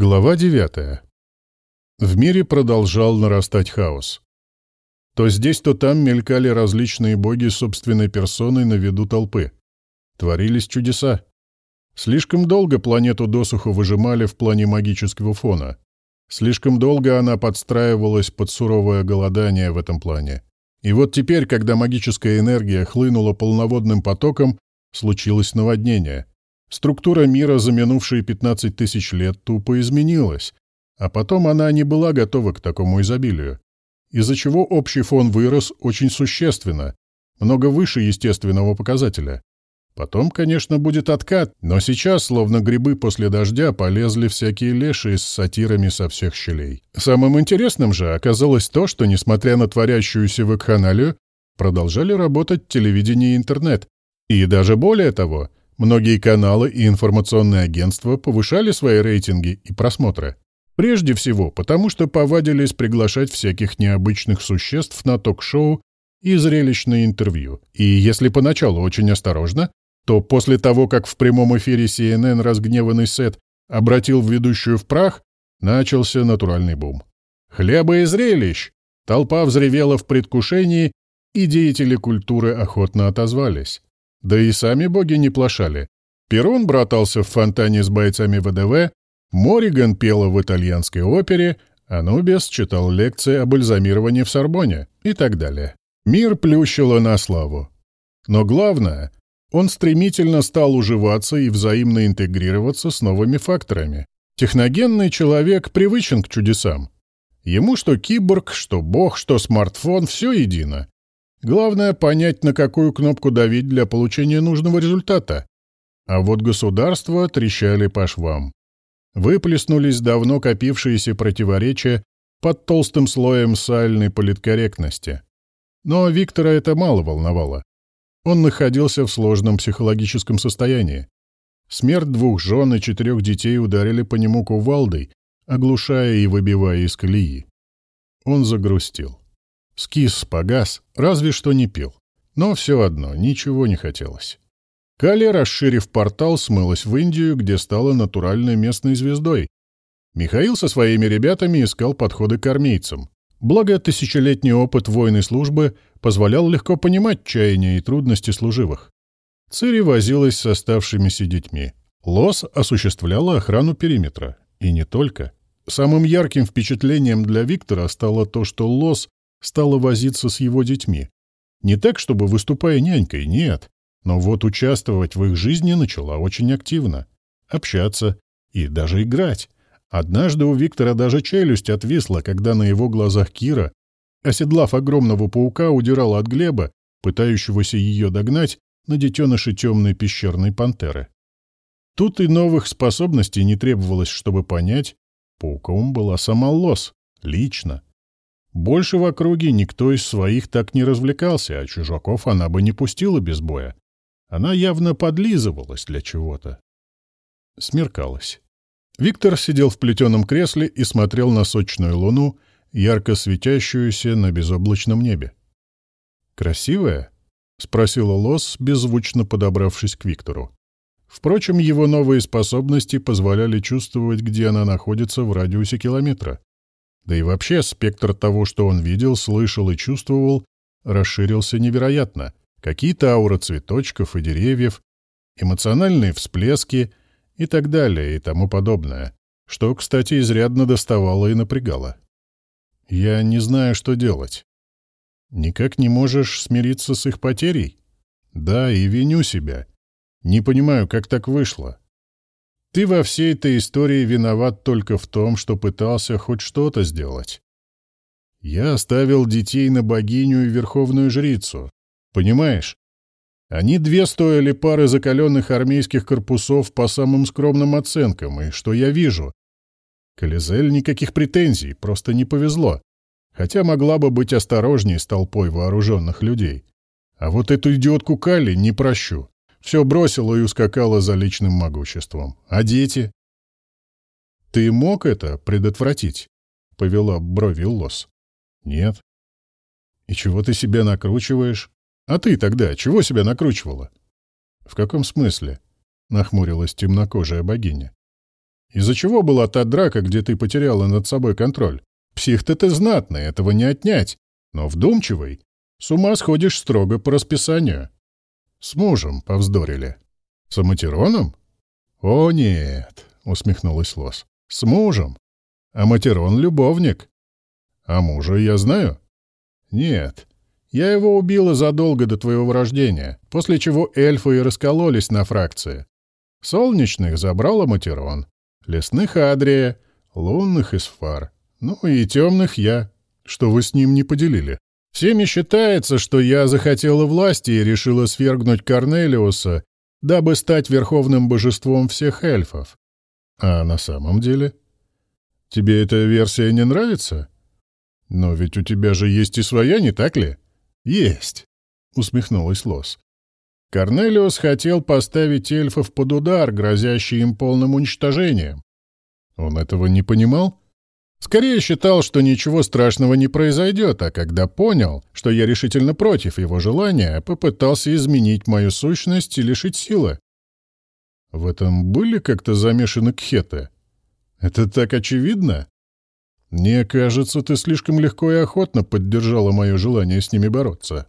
Глава 9. В мире продолжал нарастать хаос. То здесь, то там мелькали различные боги собственной персоной на виду толпы. Творились чудеса. Слишком долго планету досуху выжимали в плане магического фона. Слишком долго она подстраивалась под суровое голодание в этом плане. И вот теперь, когда магическая энергия хлынула полноводным потоком, случилось наводнение. Структура мира за минувшие 15 тысяч лет тупо изменилась, а потом она не была готова к такому изобилию, из-за чего общий фон вырос очень существенно, много выше естественного показателя. Потом, конечно, будет откат, но сейчас, словно грибы после дождя, полезли всякие леши с сатирами со всех щелей. Самым интересным же оказалось то, что, несмотря на творящуюся вакханалию, продолжали работать телевидение и интернет. И даже более того, Многие каналы и информационные агентства повышали свои рейтинги и просмотры. Прежде всего, потому что повадились приглашать всяких необычных существ на ток-шоу и зрелищные интервью. И если поначалу очень осторожно, то после того, как в прямом эфире CNN разгневанный Сет обратил ведущую в прах, начался натуральный бум. Хлеба и зрелищ! Толпа взревела в предвкушении, и деятели культуры охотно отозвались. Да и сами боги не плашали. Перун братался в фонтане с бойцами ВДВ, Мориган пела в итальянской опере, Анубис читал лекции о бальзамировании в Сорбоне и так далее. Мир плющило на славу. Но главное, он стремительно стал уживаться и взаимно интегрироваться с новыми факторами. Техногенный человек привычен к чудесам. Ему что киборг, что бог, что смартфон — все едино. Главное — понять, на какую кнопку давить для получения нужного результата. А вот государства трещали по швам. Выплеснулись давно копившиеся противоречия под толстым слоем сальной политкорректности. Но Виктора это мало волновало. Он находился в сложном психологическом состоянии. Смерть двух жен и четырех детей ударили по нему кувалдой, оглушая и выбивая из колеи. Он загрустил. Скис погас, разве что не пил. Но все одно, ничего не хотелось. Кали, расширив портал, смылась в Индию, где стала натуральной местной звездой. Михаил со своими ребятами искал подходы к армейцам. Благо, тысячелетний опыт военной службы позволял легко понимать чаяния и трудности служивых. Цири возилась с оставшимися детьми. Лос осуществляла охрану периметра. И не только. Самым ярким впечатлением для Виктора стало то, что Лос стала возиться с его детьми. Не так, чтобы выступая нянькой, нет. Но вот участвовать в их жизни начала очень активно. Общаться и даже играть. Однажды у Виктора даже челюсть отвисла, когда на его глазах Кира, оседлав огромного паука, удирала от Глеба, пытающегося ее догнать, на детеныши темной пещерной пантеры. Тут и новых способностей не требовалось, чтобы понять, пауком была сама Лос, лично. Больше в округе никто из своих так не развлекался, а чужаков она бы не пустила без боя. Она явно подлизывалась для чего-то. Смеркалось. Виктор сидел в плетеном кресле и смотрел на сочную луну, ярко светящуюся на безоблачном небе. «Красивая?» — спросила Лос, беззвучно подобравшись к Виктору. Впрочем, его новые способности позволяли чувствовать, где она находится в радиусе километра. Да и вообще спектр того, что он видел, слышал и чувствовал, расширился невероятно. Какие-то ауры цветочков и деревьев, эмоциональные всплески и так далее и тому подобное, что, кстати, изрядно доставало и напрягало. Я не знаю, что делать. Никак не можешь смириться с их потерей? Да, и виню себя. Не понимаю, как так вышло. Ты во всей этой истории виноват только в том, что пытался хоть что-то сделать. Я оставил детей на богиню и верховную жрицу. Понимаешь? Они две стоили пары закаленных армейских корпусов по самым скромным оценкам, и что я вижу? Кализель никаких претензий, просто не повезло. Хотя могла бы быть осторожней с толпой вооруженных людей. А вот эту идиотку Калли не прощу. Все бросила и ускакала за личным могуществом. А дети? «Ты мог это предотвратить?» — повела брови Лос. «Нет». «И чего ты себя накручиваешь? А ты тогда чего себя накручивала?» «В каком смысле?» — нахмурилась темнокожая богиня. Из-за чего была та драка, где ты потеряла над собой контроль? Псих-то ты знатный, этого не отнять. Но вдумчивый. С ума сходишь строго по расписанию. С мужем повздорили. С Аматероном? О, нет, усмехнулась Лос. С мужем. Аматерон — любовник. А мужа я знаю? Нет. Я его убила задолго до твоего рождения, после чего эльфы и раскололись на фракции. Солнечных забрал Аматерон, лесных — Адрия, лунных — Исфар, ну и темных — я. Что вы с ним не поделили? Всеми считается, что я захотела власти и решила свергнуть Корнелиуса, дабы стать верховным божеством всех эльфов. А на самом деле? Тебе эта версия не нравится? Но ведь у тебя же есть и своя, не так ли? Есть, усмехнулась Лос. Корнелиус хотел поставить эльфов под удар, грозящий им полным уничтожением. Он этого не понимал? Скорее считал, что ничего страшного не произойдет, а когда понял, что я решительно против его желания, попытался изменить мою сущность и лишить силы. В этом были как-то замешаны кхеты? Это так очевидно? Мне кажется, ты слишком легко и охотно поддержала мое желание с ними бороться.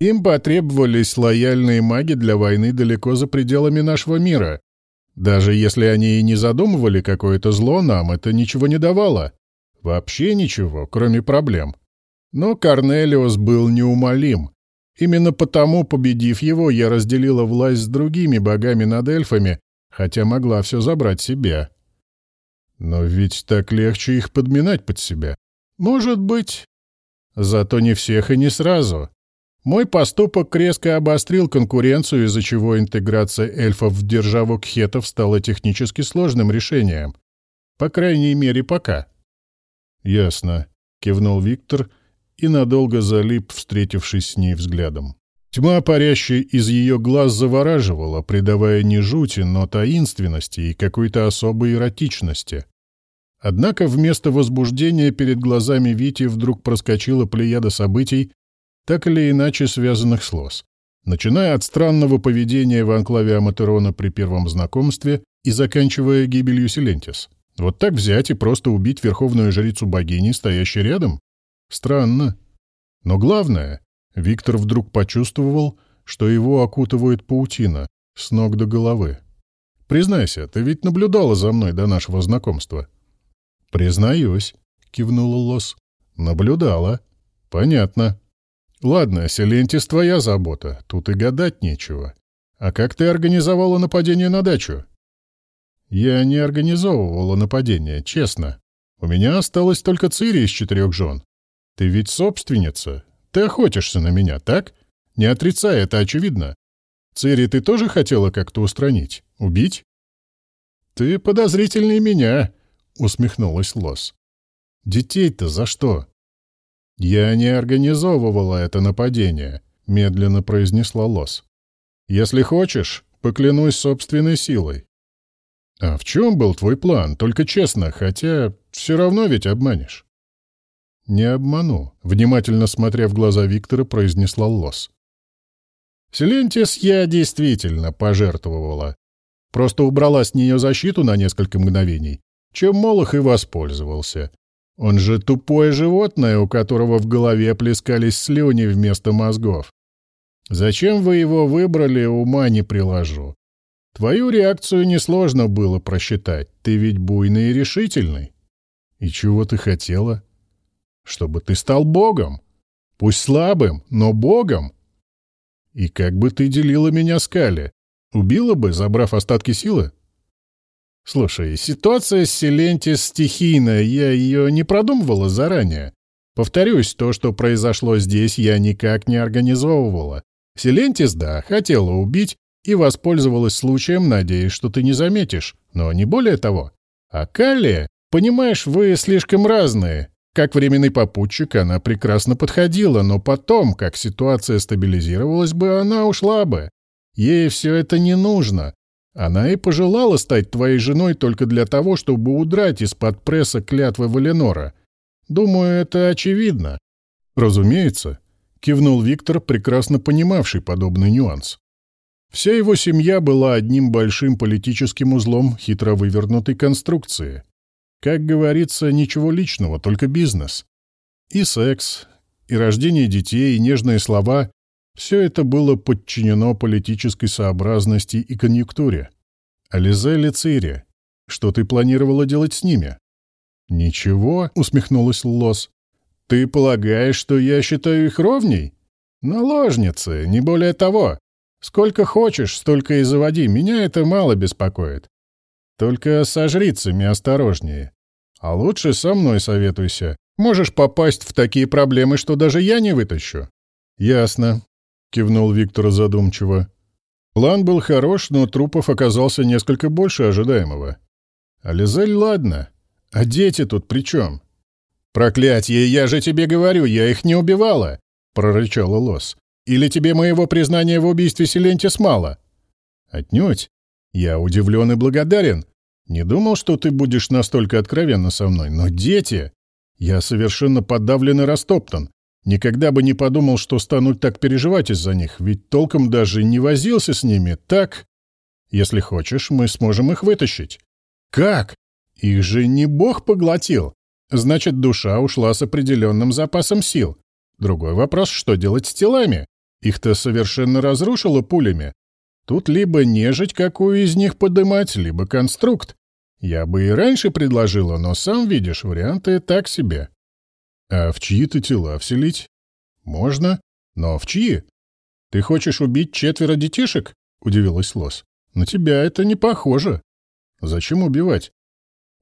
Им потребовались лояльные маги для войны далеко за пределами нашего мира, даже если они и не задумывали какое-то зло, нам это ничего не давало. Вообще ничего, кроме проблем. Но Корнелиус был неумолим. Именно потому, победив его, я разделила власть с другими богами над эльфами, хотя могла все забрать себе. Но ведь так легче их подминать под себя. Может быть. Зато не всех и не сразу. Мой поступок резко обострил конкуренцию, из-за чего интеграция эльфов в державу кхетов стала технически сложным решением. По крайней мере, пока. «Ясно», — кивнул Виктор и надолго залип, встретившись с ней взглядом. Тьма, парящая из ее глаз, завораживала, придавая не жути, но таинственности и какой-то особой эротичности. Однако вместо возбуждения перед глазами Вити вдруг проскочила плеяда событий, так или иначе связанных с Лос, начиная от странного поведения в анклаве Аматерона при первом знакомстве и заканчивая гибелью Силентис. Вот так взять и просто убить верховную жрицу богини, стоящей рядом? Странно. Но главное, Виктор вдруг почувствовал, что его окутывает паутина с ног до головы. «Признайся, ты ведь наблюдала за мной до нашего знакомства?» «Признаюсь», — кивнула Лос. «Наблюдала. Понятно. Ладно, Селентис твоя забота, тут и гадать нечего. А как ты организовала нападение на дачу? Я не организовывала нападение, честно. У меня осталось только Цири из четырех жен. Ты ведь собственница. Ты охотишься на меня, так? Не отрицай, это очевидно. Цири ты тоже хотела как-то устранить? Убить? Ты подозрительней меня, усмехнулась Лос. Детей-то за что? «Я не организовывала это нападение», — медленно произнесла Лос. «Если хочешь, поклянусь собственной силой». «А в чем был твой план? Только честно, хотя все равно ведь обманешь». «Не обману», — внимательно смотря в глаза Виктора, произнесла Лос. «Селентис я действительно пожертвовала. Просто убрала с нее защиту на несколько мгновений, чем Молох и воспользовался. Он же тупое животное, у которого в голове плескались слюни вместо мозгов. Зачем вы его выбрали, ума не приложу. Твою реакцию несложно было просчитать. Ты ведь буйный и решительный. И чего ты хотела? Чтобы ты стал богом. Пусть слабым, но богом. И как бы ты делила меня с Кали? Убила бы, забрав остатки силы? Слушай, ситуация с Селентис стихийная, я ее не продумывала заранее. Повторюсь, то, что произошло здесь, я никак не организовывала. Селентис, да, хотела убить и воспользовалась случаем, надеясь, что ты не заметишь, но не более того. А Калия, понимаешь, вы слишком разные. Как временный попутчик она прекрасно подходила, но потом, как ситуация стабилизировалась бы, она ушла бы. Ей все это не нужно. Она и пожелала стать твоей женой только для того, чтобы удрать из-под пресса клятвы Валенора. Думаю, это очевидно. Разумеется, кивнул Виктор, прекрасно понимавший подобный нюанс. Вся его семья была одним большим политическим узлом хитро вывернутой конструкции. Как говорится, ничего личного, только бизнес. И секс, и рождение детей, и нежные слова — все это было подчинено политической сообразности и конъюнктуре. Ализе Лицири, что ты планировала делать с ними? «Ничего», — усмехнулась Лос. «Ты полагаешь, что я считаю их ровней? Наложницы, не более того. Сколько хочешь, столько и заводи, меня это мало беспокоит. Только со жрицами осторожнее. А лучше со мной советуйся. Можешь попасть в такие проблемы, что даже я не вытащу». «Ясно», — кивнул Виктор задумчиво. План был хорош, но трупов оказался несколько больше ожидаемого. А Лизель, ладно. А дети тут при чем? «Проклятье, я же тебе говорю, я их не убивала!» — прорычала Лос. «Или тебе моего признания в убийстве Силентис мало?» «Отнюдь. Я удивлен и благодарен. Не думал, что ты будешь настолько откровенна со мной, но дети... Я совершенно подавлен и растоптан. Никогда бы не подумал, что стану так переживать из-за них, ведь толком даже не возился с ними, так? Если хочешь, мы сможем их вытащить. Как? Их же не бог поглотил. Значит, душа ушла с определенным запасом сил. Другой вопрос, что делать с телами? Их-то совершенно разрушило пулями. Тут либо нежить какую из них подымать, либо конструкт. Я бы и раньше предложила, но сам видишь, варианты так себе. А в чьи-то тела вселить? Можно, но в чьи? Ты хочешь убить четверо детишек? Удивилась Лос. На тебя это не похоже. Зачем убивать?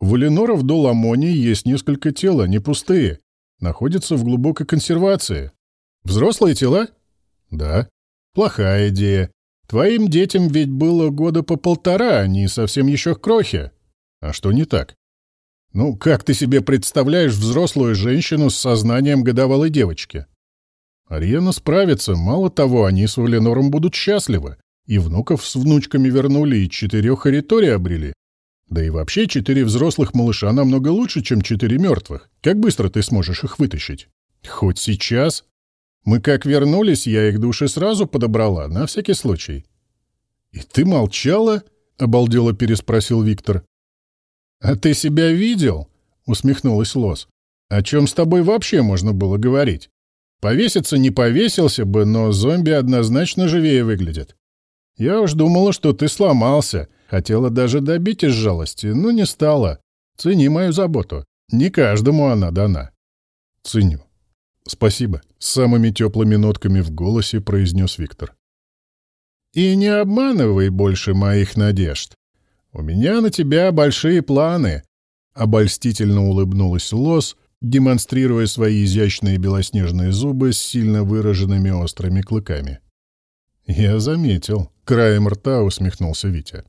В Эленора в Доламоне есть несколько тел, они пустые. Находятся в глубокой консервации. Взрослые тела? Да. Плохая идея. Твоим детям ведь было года по полтора, они совсем еще крохи. А что не так? Ну, как ты себе представляешь взрослую женщину с сознанием годовалой девочки? Ариена справится, мало того, они с Валенором будут счастливы. И внуков с внучками вернули, и четырех Ариторий обрели. Да и вообще четыре взрослых малыша намного лучше, чем четыре мертвых. Как быстро ты сможешь их вытащить? Хоть сейчас. Мы как вернулись, я их души сразу подобрала, на всякий случай. «И ты молчала?» — обалдело переспросил Виктор. «А ты себя видел?» — усмехнулась Лос. «О чем с тобой вообще можно было говорить? Повеситься не повесился бы, но зомби однозначно живее выглядит. Я уж думала, что ты сломался, хотела даже добить из жалости, но не стала. Цени мою заботу. Не каждому она дана». «Ценю. Спасибо», — с самыми теплыми нотками в голосе произнес Виктор. «И не обманывай больше моих надежд. «У меня на тебя большие планы», — обольстительно улыбнулась Лос, демонстрируя свои изящные белоснежные зубы с сильно выраженными острыми клыками. «Я заметил», — краем рта усмехнулся Витя.